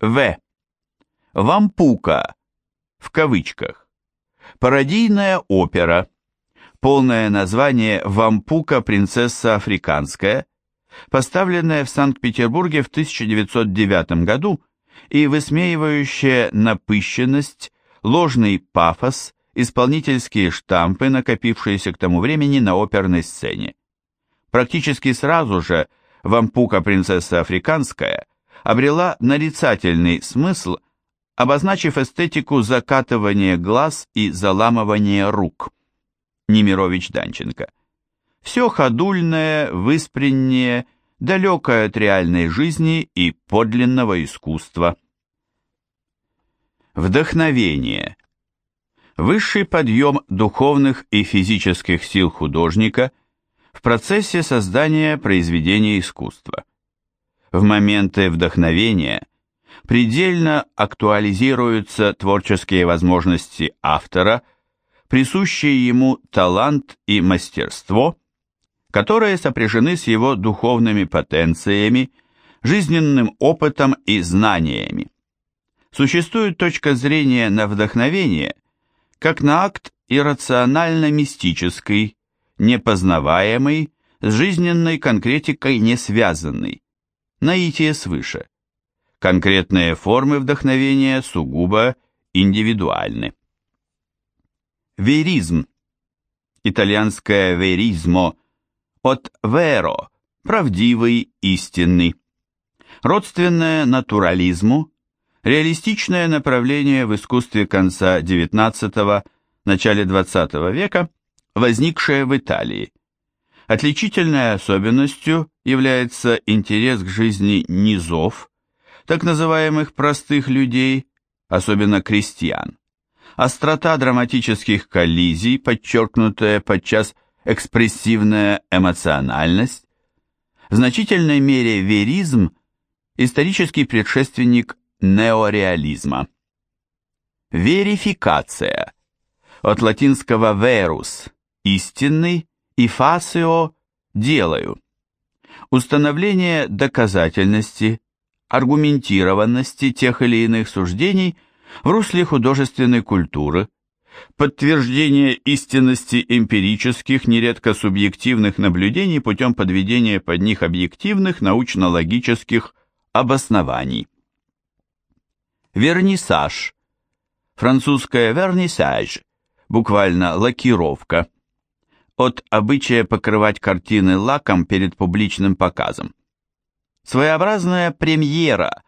В. Вампука, в кавычках. Пародийная опера. Полное название «Вампука. Принцесса Африканская», поставленная в Санкт-Петербурге в 1909 году и высмеивающая напыщенность, ложный пафос, исполнительские штампы, накопившиеся к тому времени на оперной сцене. Практически сразу же «Вампука. Принцесса Африканская» обрела нарицательный смысл, обозначив эстетику закатывания глаз и заламывания рук. Немирович Данченко. Все ходульное, выспреннее, далекое от реальной жизни и подлинного искусства. Вдохновение. Высший подъем духовных и физических сил художника в процессе создания произведения искусства. В моменты вдохновения предельно актуализируются творческие возможности автора, присущие ему талант и мастерство, которые сопряжены с его духовными потенциями, жизненным опытом и знаниями. Существует точка зрения на вдохновение как на акт иррационально-мистический, непознаваемый, с жизненной конкретикой не связанный, наитие свыше. Конкретные формы вдохновения сугубо индивидуальны. Веризм. Итальянское веризмо от веро, правдивый, истинный. Родственное натурализму, реалистичное направление в искусстве конца XIX – начале XX века, возникшее в Италии. Отличительной особенностью является интерес к жизни низов, так называемых простых людей, особенно крестьян. Острота драматических коллизий, подчеркнутая подчас экспрессивная эмоциональность, в значительной мере веризм – исторический предшественник неореализма. Верификация от латинского verus – истинный и faceo – делаю. Установление доказательности, аргументированности тех или иных суждений в русле художественной культуры, подтверждение истинности эмпирических, нередко субъективных наблюдений путем подведения под них объективных научно-логических обоснований. Вернисаж. Французское вернисаж, буквально лакировка. От обычая покрывать картины лаком перед публичным показом. Своеобразная премьера,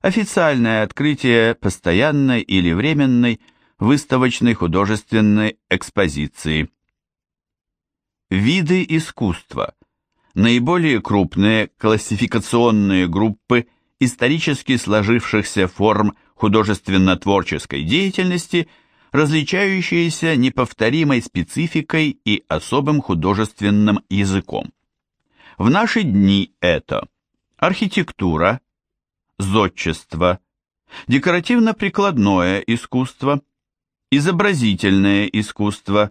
официальное открытие постоянной или временной выставочной художественной экспозиции. Виды искусства. Наиболее крупные классификационные группы исторически сложившихся форм художественно-творческой деятельности, различающиеся неповторимой спецификой и особым художественным языком. В наши дни это архитектура, зодчество, декоративно-прикладное искусство, изобразительное искусство,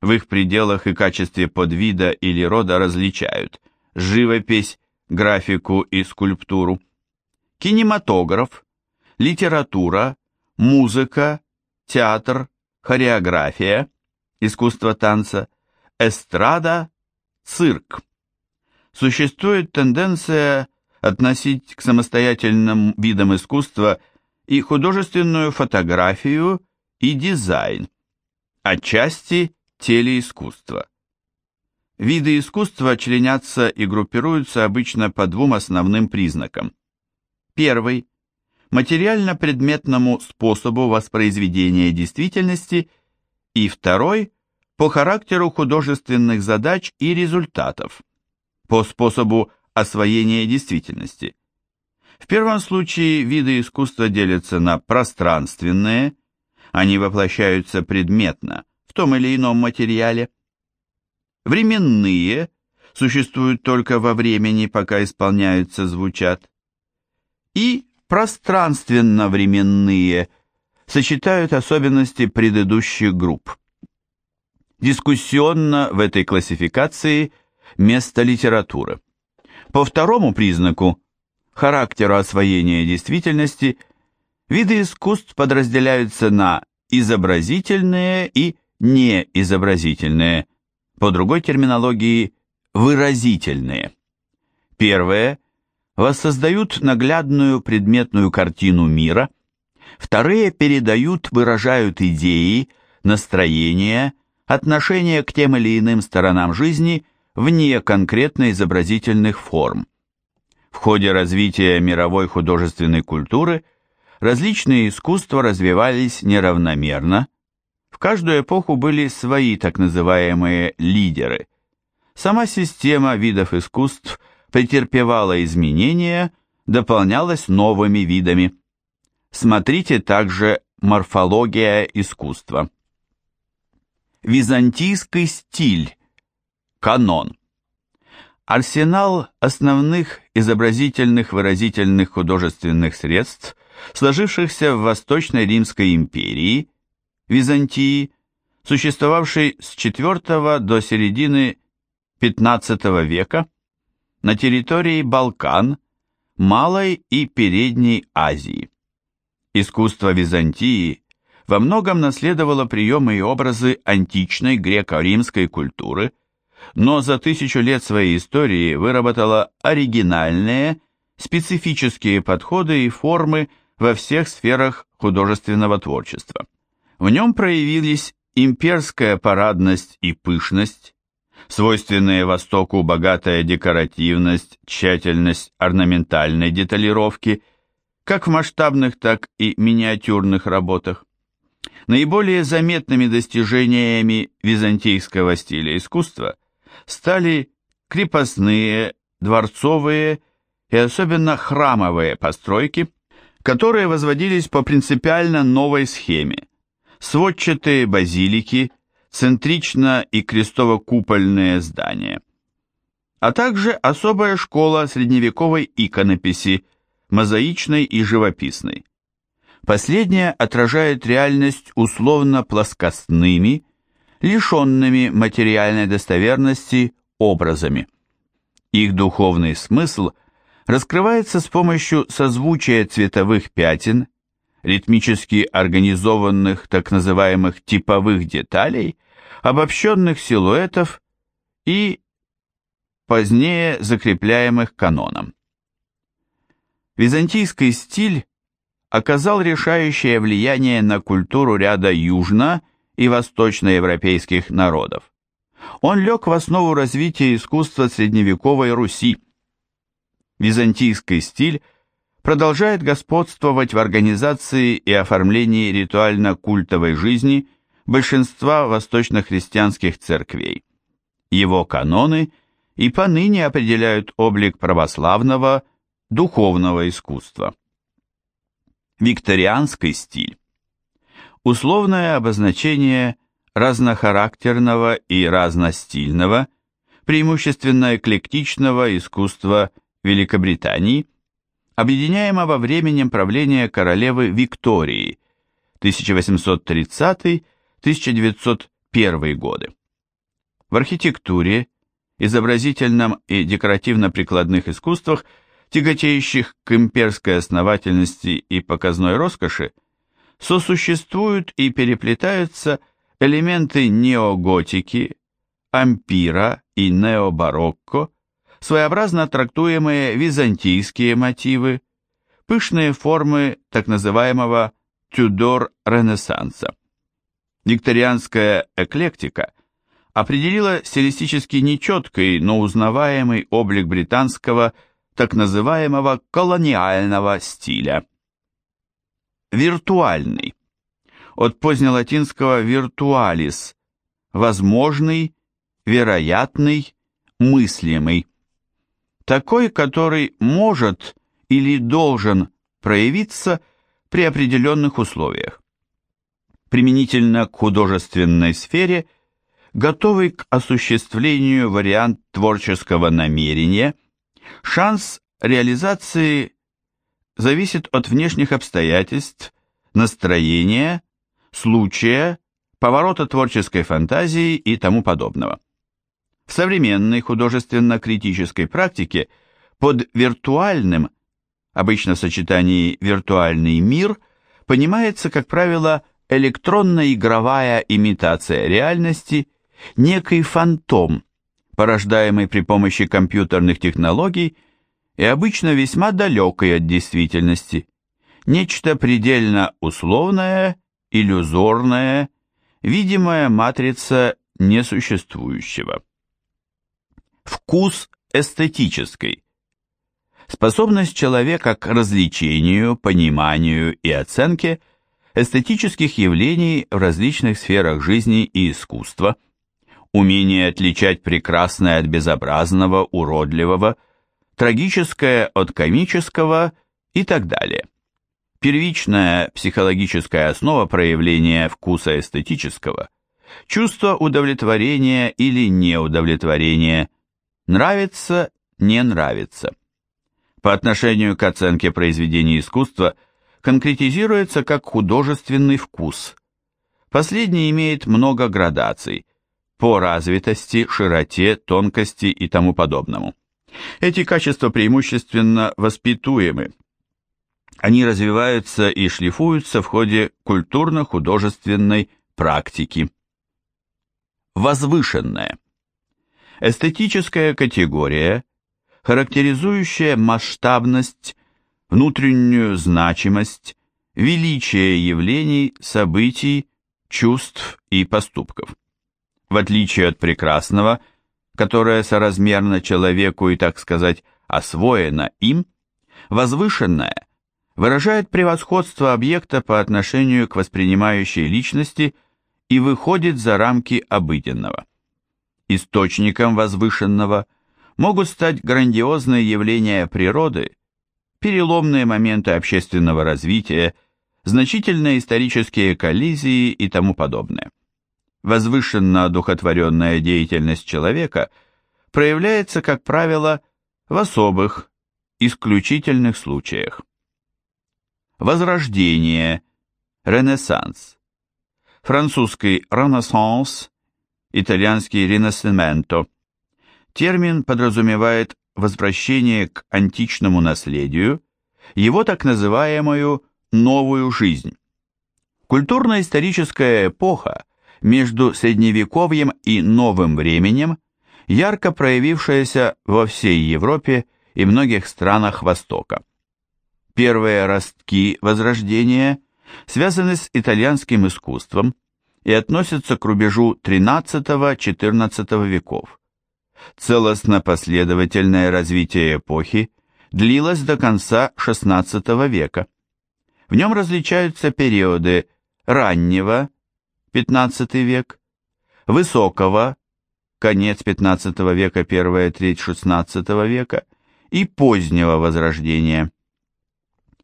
в их пределах и качестве подвида или рода различают живопись, графику и скульптуру, кинематограф, литература, музыка, театр, хореография, искусство танца, эстрада, цирк. Существует тенденция относить к самостоятельным видам искусства и художественную фотографию и дизайн, отчасти телеискусство. Виды искусства членятся и группируются обычно по двум основным признакам. Первый – материально-предметному способу воспроизведения действительности и второй – по характеру художественных задач и результатов, по способу освоения действительности. В первом случае виды искусства делятся на пространственные, они воплощаются предметно в том или ином материале. Временные существуют только во времени, пока исполняются, звучат. И пространственно-временные сочетают особенности предыдущих групп. Дискуссионно в этой классификации место литературы. По второму признаку характеру освоения действительности, виды искусств подразделяются на изобразительные и неизобразительные, по другой терминологии выразительные. Первые воссоздают наглядную предметную картину мира, вторые передают, выражают идеи, настроения, отношения к тем или иным сторонам жизни вне конкретно изобразительных форм. В ходе развития мировой художественной культуры различные искусства развивались неравномерно, в каждую эпоху были свои так называемые лидеры. Сама система видов искусств претерпевала изменения, дополнялась новыми видами. Смотрите также «Морфология искусства». Византийский стиль. Канон. Арсенал основных изобразительных выразительных художественных средств, сложившихся в Восточной Римской империи, Византии, существовавшей с IV до середины XV века на территории Балкан, Малой и Передней Азии. Искусство Византии во многом наследовала приемы и образы античной греко-римской культуры, но за тысячу лет своей истории выработала оригинальные, специфические подходы и формы во всех сферах художественного творчества. В нем проявились имперская парадность и пышность, свойственные Востоку богатая декоративность, тщательность орнаментальной деталировки, как в масштабных, так и миниатюрных работах. Наиболее заметными достижениями византийского стиля искусства стали крепостные, дворцовые и особенно храмовые постройки, которые возводились по принципиально новой схеме. Сводчатые базилики, центрично- и крестово-купольные здания, а также особая школа средневековой иконописи, мозаичной и живописной. Последняя отражает реальность условно плоскостными, лишенными материальной достоверности образами. Их духовный смысл раскрывается с помощью созвучия цветовых пятен, ритмически организованных так называемых типовых деталей, обобщенных силуэтов и позднее закрепляемых каноном. Византийский стиль оказал решающее влияние на культуру ряда южно- и восточноевропейских народов. Он лег в основу развития искусства средневековой Руси. Византийский стиль продолжает господствовать в организации и оформлении ритуально-культовой жизни большинства восточно-христианских церквей. Его каноны и поныне определяют облик православного духовного искусства. Викторианский стиль. Условное обозначение разнохарактерного и разностильного, преимущественно эклектичного искусства Великобритании, объединяемого временем правления королевы Виктории 1830-1901 годы. В архитектуре, изобразительном и декоративно-прикладных искусствах – тяготеющих к имперской основательности и показной роскоши, сосуществуют и переплетаются элементы неоготики, ампира и необарокко, своеобразно трактуемые византийские мотивы, пышные формы так называемого Тюдор-ренессанса. Викторианская эклектика определила стилистически нечеткий, но узнаваемый облик британского так называемого колониального стиля. Виртуальный. От позднелатинского virtualis – возможный, вероятный, мыслимый. Такой, который может или должен проявиться при определенных условиях. Применительно к художественной сфере, готовый к осуществлению вариант творческого намерения – Шанс реализации зависит от внешних обстоятельств, настроения, случая, поворота творческой фантазии и тому подобного. В современной художественно-критической практике под виртуальным обычно в сочетании «виртуальный мир», понимается, как правило, электронно-игровая имитация реальности, некий фантом, порождаемый при помощи компьютерных технологий и обычно весьма далекой от действительности, нечто предельно условное, иллюзорное, видимая матрица несуществующего. Вкус эстетической. Способность человека к развлечению, пониманию и оценке эстетических явлений в различных сферах жизни и искусства, умение отличать прекрасное от безобразного, уродливого, трагическое от комического и так далее. Первичная психологическая основа проявления вкуса эстетического – чувство удовлетворения или неудовлетворения, нравится, не нравится. По отношению к оценке произведений искусства конкретизируется как художественный вкус. Последний имеет много градаций по развитости, широте, тонкости и тому подобному. Эти качества преимущественно воспитуемы, они развиваются и шлифуются в ходе культурно-художественной практики. Возвышенная. Эстетическая категория, характеризующая масштабность, внутреннюю значимость, величие явлений, событий, чувств и поступков. В отличие от прекрасного, которое соразмерно человеку и, так сказать, освоено им, возвышенное выражает превосходство объекта по отношению к воспринимающей личности и выходит за рамки обыденного. Источником возвышенного могут стать грандиозные явления природы, переломные моменты общественного развития, значительные исторические коллизии и тому подобное. Возвышенно одухотворенная деятельность человека проявляется, как правило, в особых, исключительных случаях. Возрождение, Ренессанс. Французский «Ренессанс», итальянский «Ринессименто». Термин подразумевает возвращение к античному наследию, его так называемую «новую жизнь». Культурно-историческая эпоха между Средневековьем и Новым временем, ярко проявившаяся во всей Европе и многих странах Востока. Первые ростки Возрождения связаны с итальянским искусством и относятся к рубежу XIII-XIV веков. Целостно-последовательное развитие эпохи длилось до конца XVI века. В нем различаются периоды раннего, XV век, высокого, конец XV века, первая треть XVI века и позднего Возрождения –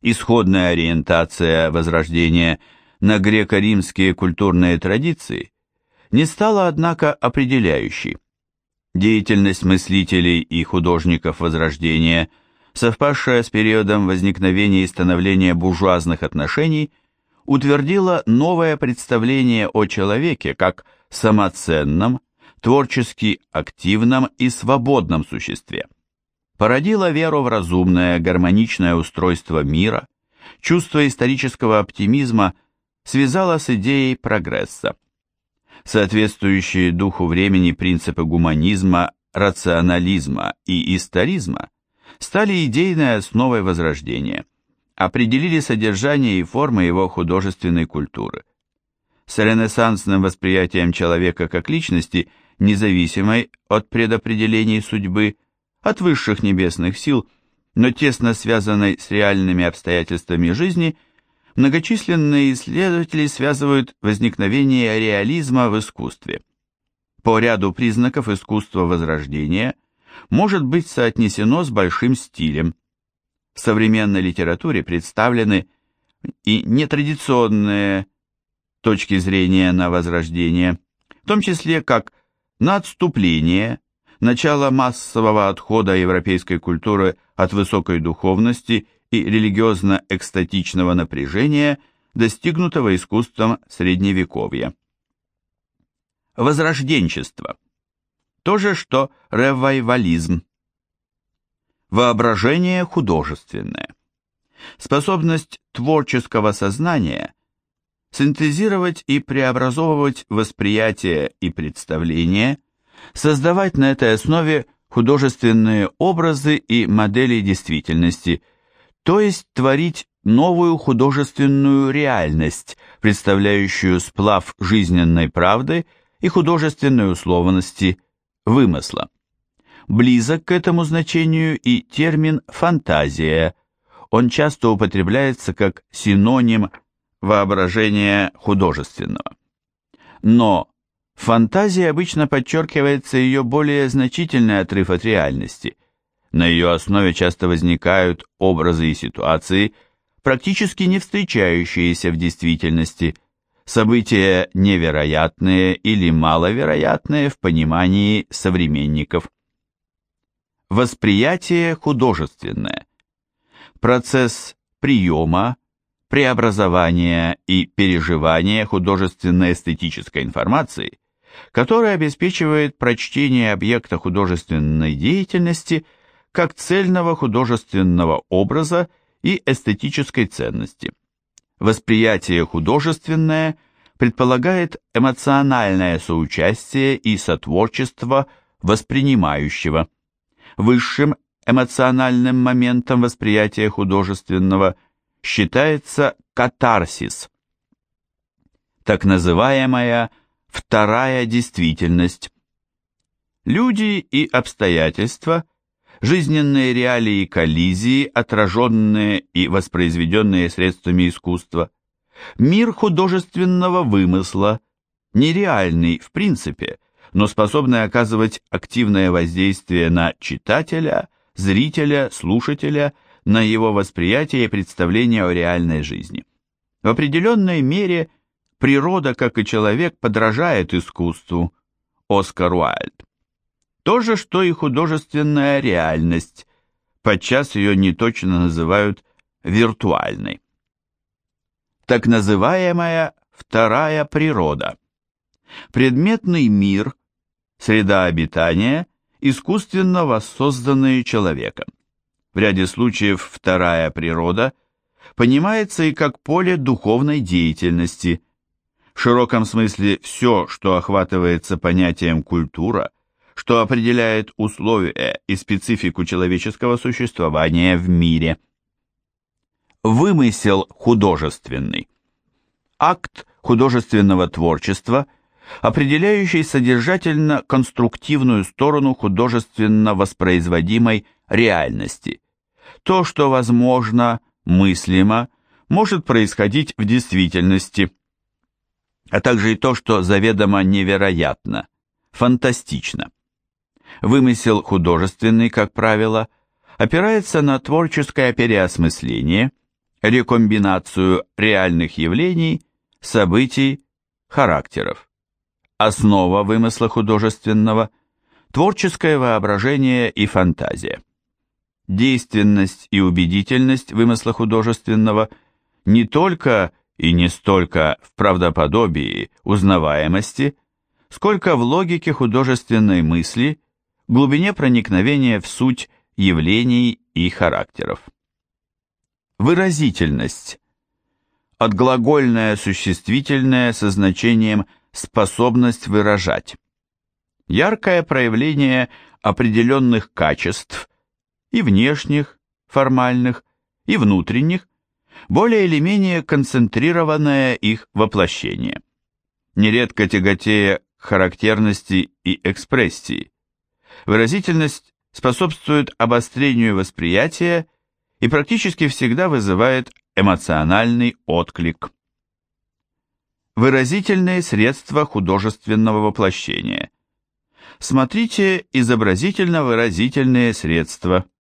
исходная ориентация Возрождения на греко-римские культурные традиции не стала, однако, определяющей. Деятельность мыслителей и художников Возрождения, совпавшая с периодом возникновения и становления буржуазных отношений, утвердила новое представление о человеке как самоценном, творчески активном и свободном существе породила веру в разумное, гармоничное устройство мира, чувство исторического оптимизма связала с идеей прогресса. Соответствующие духу времени принципы гуманизма, рационализма и историзма стали идейной основой Возрождения, определили содержание и формы его художественной культуры. С ренессансным восприятием человека как личности, независимой от предопределений судьбы, от высших небесных сил, но тесно связанной с реальными обстоятельствами жизни, многочисленные исследователи связывают возникновение реализма в искусстве. По ряду признаков искусство Возрождения может быть соотнесено с большим стилем. В современной литературе представлены и нетрадиционные точки зрения на Возрождение, в том числе как на отступление, начало массового отхода европейской культуры от высокой духовности и религиозно-экстатичного напряжения, достигнутого искусством Средневековья. Возрожденчество. То же, что ревайвализм. Воображение художественное. Способность творческого сознания синтезировать и преобразовывать восприятие и представление, создавать на этой основе художественные образы и модели действительности, то есть творить новую художественную реальность, представляющую сплав жизненной правды и художественной условности вымысла. Близок к этому значению и термин «фантазия». Он часто употребляется как синоним воображения художественного. Но фантазия обычно подчеркивается ее более значительный отрыв от реальности. На ее основе часто возникают образы и ситуации, практически не встречающиеся в действительности, события невероятные или маловероятные в понимании современников. Восприятие художественное. Процесс приема, преобразования и переживания художественно-эстетической информации, которая обеспечивает прочтение объекта художественной деятельности как цельного художественного образа и эстетической ценности. Восприятие художественное предполагает эмоциональное соучастие и сотворчество воспринимающего. Высшим эмоциональным моментом восприятия художественного считается катарсис, так называемая вторая действительность. Люди и обстоятельства – жизненные реалии коллизии, отраженные и воспроизведенные средствами искусства, мир художественного вымысла, нереальный в принципе, но способный оказывать активное воздействие на читателя, зрителя, слушателя, на его восприятие и представление о реальной жизни. В определенной мере природа, как и человек, подражает искусству. Оскар Уайльд. То же, что и художественная реальность, подчас ее неточно называют виртуальной. Так называемая вторая природа. Предметный мир, среда обитания, искусственно воссозданные человеком. В ряде случаев вторая природа понимается и как поле духовной деятельности. В широком смысле все, что охватывается понятием культура, что определяет условия и специфику человеческого существования в мире. Вымысел художественный. Акт художественного творчества, определяющий содержательно-конструктивную сторону художественно воспроизводимой реальности. То, что возможно, мыслимо, может происходить в действительности, а также и то, что заведомо невероятно, фантастично. Вымысел художественный, как правило, опирается на творческое переосмысление, рекомбинацию реальных явлений, событий, характеров. Основа вымысла художественного – творческое воображение и фантазия. Действенность и убедительность вымысла художественного не только и не столько в правдоподобии, узнаваемости, сколько в логике художественной мысли глубине проникновения в суть явлений и характеров. Выразительность. Отглагольное существительное со значением способность выражать. Яркое проявление определенных качеств и внешних, формальных, и внутренних, более или менее концентрированное их воплощение. Нередко тяготея характерности и экспрессии, Выразительность способствует обострению восприятия и практически всегда вызывает эмоциональный отклик. Выразительные средства художественного воплощения. Смотрите изобразительно-выразительные средства –